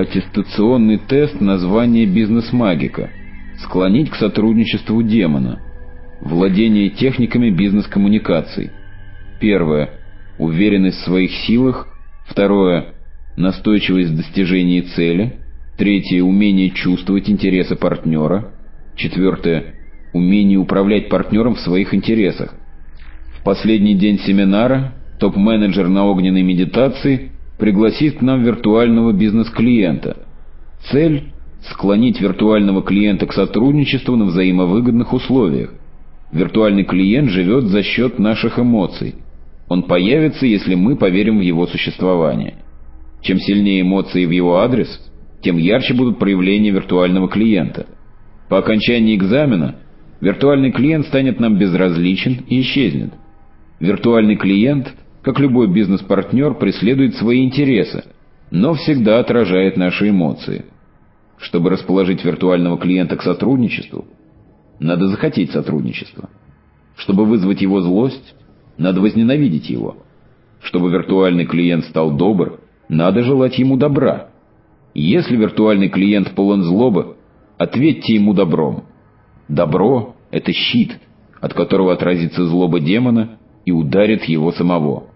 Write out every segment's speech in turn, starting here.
аттестационный тест название «Бизнес-магика», склонить к сотрудничеству демона, владение техниками бизнес-коммуникаций. Первое – уверенность в своих силах. Второе – настойчивость в достижении цели. Третье – умение чувствовать интересы партнера. Четвертое – умение управлять партнером в своих интересах. В последний день семинара топ-менеджер на огненной медитации пригласит к нам виртуального бизнес-клиента. Цель – склонить виртуального клиента к сотрудничеству на взаимовыгодных условиях. Виртуальный клиент живет за счет наших эмоций. Он появится, если мы поверим в его существование. Чем сильнее эмоции в его адрес, тем ярче будут проявления виртуального клиента. По окончании экзамена виртуальный клиент станет нам безразличен и исчезнет. Виртуальный клиент, как любой бизнес-партнер, преследует свои интересы, но всегда отражает наши эмоции. Чтобы расположить виртуального клиента к сотрудничеству, надо захотеть сотрудничества. Чтобы вызвать его злость, надо возненавидеть его. Чтобы виртуальный клиент стал добр, надо желать ему добра. Если виртуальный клиент полон злобы, ответьте ему добром. Добро — это щит, от которого отразится злоба демона и ударит его самого.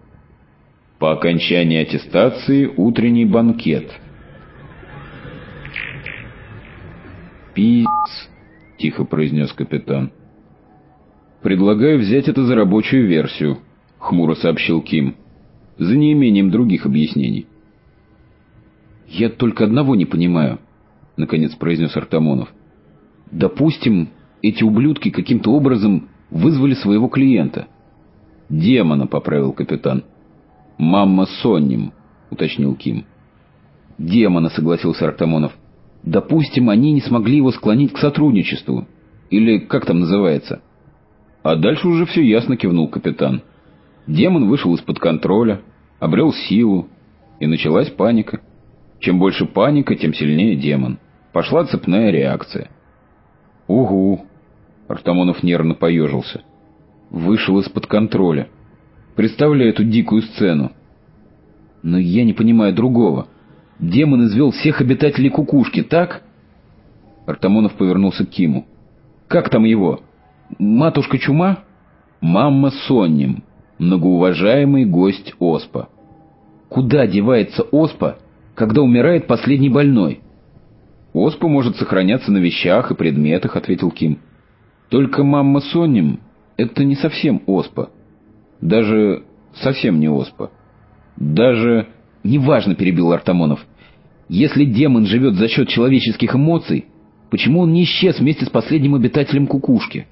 По окончании аттестации утренний банкет. «Пи***ц», — тихо произнес капитан. «Предлагаю взять это за рабочую версию», — хмуро сообщил Ким, — «за неимением других объяснений». «Я только одного не понимаю», — наконец произнес Артамонов. «Допустим, эти ублюдки каким-то образом вызвали своего клиента. «Демона», — поправил капитан. «Мамма Сонним», — уточнил Ким. «Демона», — согласился Артамонов. «Допустим, они не смогли его склонить к сотрудничеству. Или как там называется?» А дальше уже все ясно кивнул капитан. Демон вышел из-под контроля, обрел силу, и началась паника. Чем больше паника, тем сильнее демон. Пошла цепная реакция. «Угу!» — Артамонов нервно поежился вышел из-под контроля. Представляю эту дикую сцену. Но я не понимаю другого. Демон извел всех обитателей кукушки, так? Артамонов повернулся к Киму. Как там его? Матушка Чума? Мамма Сонним, многоуважаемый гость Оспа. Куда девается Оспа, когда умирает последний больной? Оспа может сохраняться на вещах и предметах, ответил Ким. Только мамма Сонним это не совсем оспа. Даже совсем не оспа. Даже... Неважно, перебил Артамонов. Если демон живет за счет человеческих эмоций, почему он не исчез вместе с последним обитателем кукушки?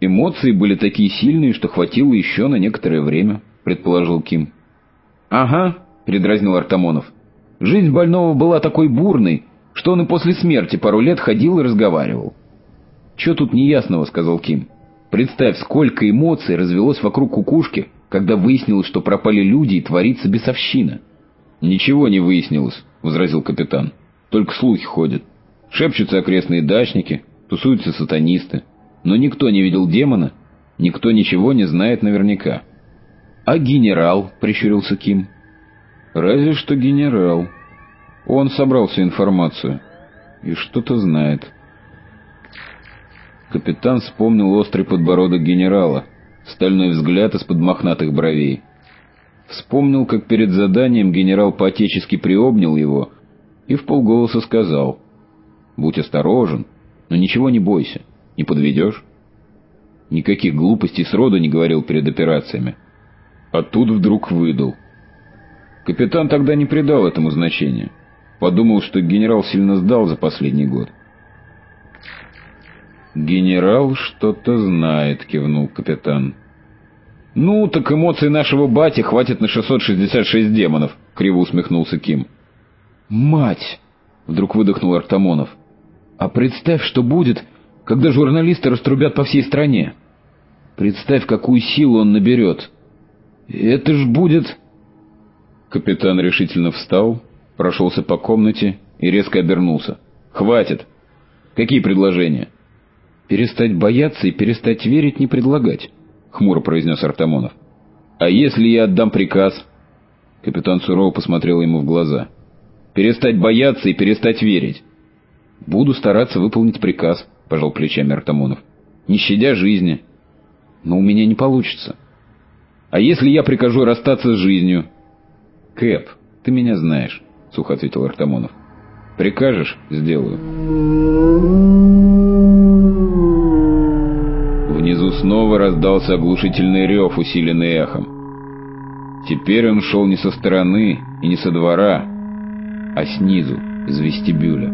Эмоции были такие сильные, что хватило еще на некоторое время, предположил Ким. Ага, передразнил Артамонов. Жизнь больного была такой бурной, что он и после смерти пару лет ходил и разговаривал. «Че тут неясного?» — сказал Ким. Представь, сколько эмоций развелось вокруг кукушки, когда выяснилось, что пропали люди и творится бесовщина. «Ничего не выяснилось», — возразил капитан. «Только слухи ходят. Шепчутся окрестные дачники, тусуются сатанисты. Но никто не видел демона, никто ничего не знает наверняка». «А генерал?» — прищурился Ким. «Разве что генерал. Он собрал всю информацию и что-то знает». Капитан вспомнил острый подбородок генерала, стальной взгляд из-под мохнатых бровей. Вспомнил, как перед заданием генерал по-отечески приобнял его и в полголоса сказал «Будь осторожен, но ничего не бойся, не подведешь». Никаких глупостей сроду не говорил перед операциями. А тут вдруг выдал. Капитан тогда не придал этому значения. Подумал, что генерал сильно сдал за последний год. «Генерал что-то знает», — кивнул капитан. «Ну, так эмоций нашего бати хватит на 666 демонов», — криво усмехнулся Ким. «Мать!» — вдруг выдохнул Артамонов. «А представь, что будет, когда журналисты раструбят по всей стране. Представь, какую силу он наберет. Это ж будет...» Капитан решительно встал, прошелся по комнате и резко обернулся. «Хватит! Какие предложения?» «Перестать бояться и перестать верить не предлагать», — хмуро произнес Артамонов. «А если я отдам приказ?» Капитан сурово посмотрел ему в глаза. Перестать бояться и перестать верить. Буду стараться выполнить приказ, пожал плечами Артамонов. Не щадя жизни. Но у меня не получится. А если я прикажу расстаться с жизнью? Кэп, ты меня знаешь, сухо ответил Артамонов. Прикажешь — сделаю. Снова раздался оглушительный рев, усиленный эхом. Теперь он шел не со стороны и не со двора, а снизу, из вестибюля.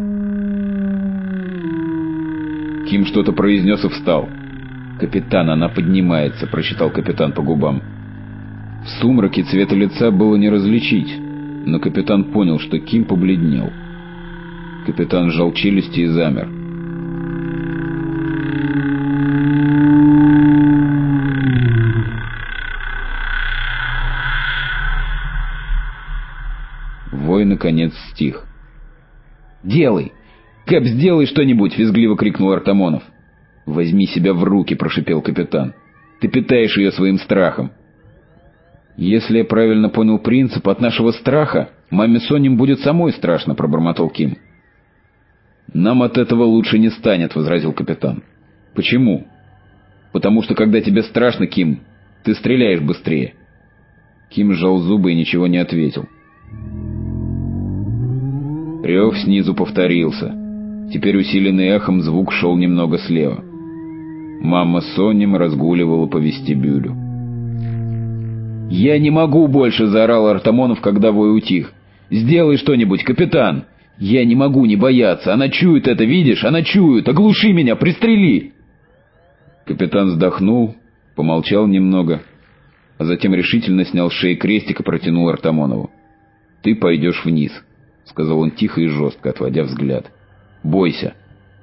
Ким что-то произнес и встал. «Капитан, она поднимается», — прочитал капитан по губам. В сумраке цвета лица было не различить, но капитан понял, что Ким побледнел. Капитан сжал челюсти и замер. «Делай! Кэп, сделай что-нибудь!» — визгливо крикнул Артамонов. «Возьми себя в руки!» — прошипел капитан. «Ты питаешь ее своим страхом!» «Если я правильно понял принцип, от нашего страха маме Соним будет самой страшно», — пробормотал Ким. «Нам от этого лучше не станет», — возразил капитан. «Почему?» «Потому что, когда тебе страшно, Ким, ты стреляешь быстрее». Ким сжал зубы и ничего не ответил. Рев снизу повторился. Теперь усиленный эхом звук шел немного слева. Мама Соним разгуливала по вестибюлю. «Я не могу больше!» — заорал Артамонов, когда вой утих. «Сделай что-нибудь, капитан! Я не могу не бояться! Она чует это, видишь? Она чует! Оглуши меня! Пристрели!» Капитан вздохнул, помолчал немного, а затем решительно снял с шеи крестик и протянул Артамонову. «Ты пойдешь вниз», — сказал он тихо и жестко, отводя взгляд. «Бойся,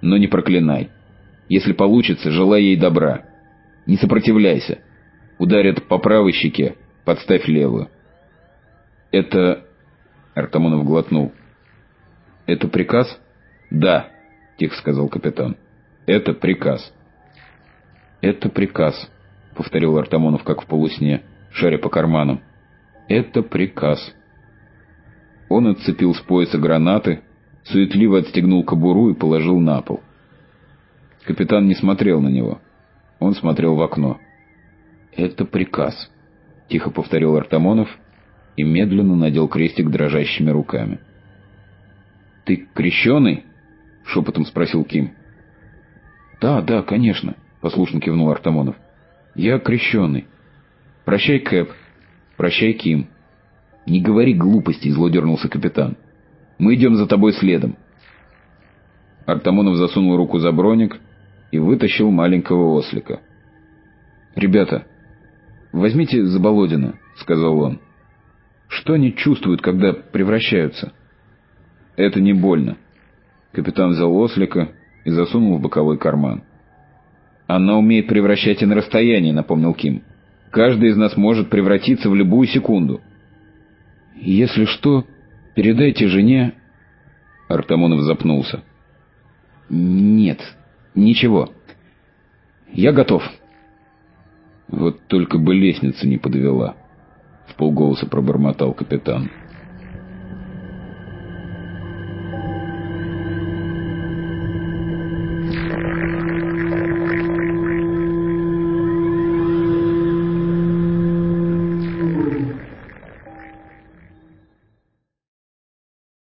но не проклинай. Если получится, желай ей добра. Не сопротивляйся. Ударят по правой щеке, Подставь левую. Это... Артамонов глотнул. Это приказ? Да, тихо сказал капитан. Это приказ. Это приказ, повторил Артамонов как в полусне, шаря по карманам. Это приказ. Он отцепил с пояса гранаты, суетливо отстегнул кобуру и положил на пол. Капитан не смотрел на него. Он смотрел в окно. «Это приказ», — тихо повторил Артамонов и медленно надел крестик дрожащими руками. «Ты крещеный?» — шепотом спросил Ким. «Да, да, конечно», — послушно кивнул Артамонов. «Я крещеный. Прощай, Кэп. Прощай, Ким». «Не говори глупостей», — зло дернулся капитан. «Мы идем за тобой следом». Артамонов засунул руку за броник и вытащил маленького ослика. «Ребята, «Возьмите Заболодина», — сказал он. «Что они чувствуют, когда превращаются?» «Это не больно». Капитан взял ослика и засунул в боковой карман. «Она умеет превращать и на расстоянии», — напомнил Ким. «Каждый из нас может превратиться в любую секунду». «Если что, передайте жене...» Артамонов запнулся. «Нет, ничего. Я готов». Вот только бы лестница не подвела, — в полголоса пробормотал капитан. —